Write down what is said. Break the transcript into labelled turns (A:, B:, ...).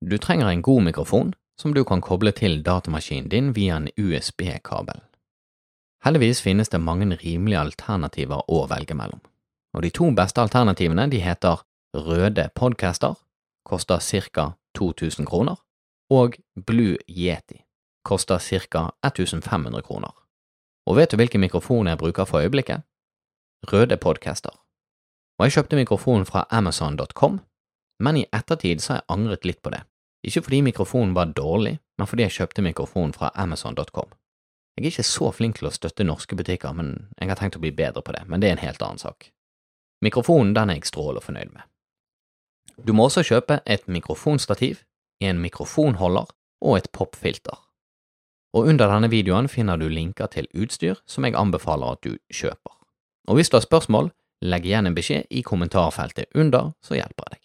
A: Du trenger en god mikrofon som du kan koble til datamaskinen din via en USB-kabel. Heldigvis finnes det mange rimelige alternativer å velge mellom, og de to beste alternativene de heter Røde Podcaster, koster ca. 2000 kroner, og Blue Yeti, koster ca. 1500 kroner. Og vet du hvilken mikrofon jeg bruker for øyeblikket? Røde Podcaster. Og jeg kjøpte mikrofonen fra amazon.com, men i ettertid så har jeg angret litt på det. Ikke fordi mikrofonen var dårlig, men fordi jeg kjøpte mikrofonen fra amazon.com. Jeg er ikke så flink til å støtte norske butikker, men jeg har tenkt å bli bedre på det, men det er en helt annen sak. Mikrofonen den er jeg strålende fornøyd med. Du må også kjøpe et mikrofonstativ, en mikrofonholder og et popfilter. Og under denne videoen finner du linker til utstyr som jeg anbefaler at du kjøper. Og hvis du har spørsmål, legg igjen en beskjed i kommentarfeltet under, så hjelper jeg deg.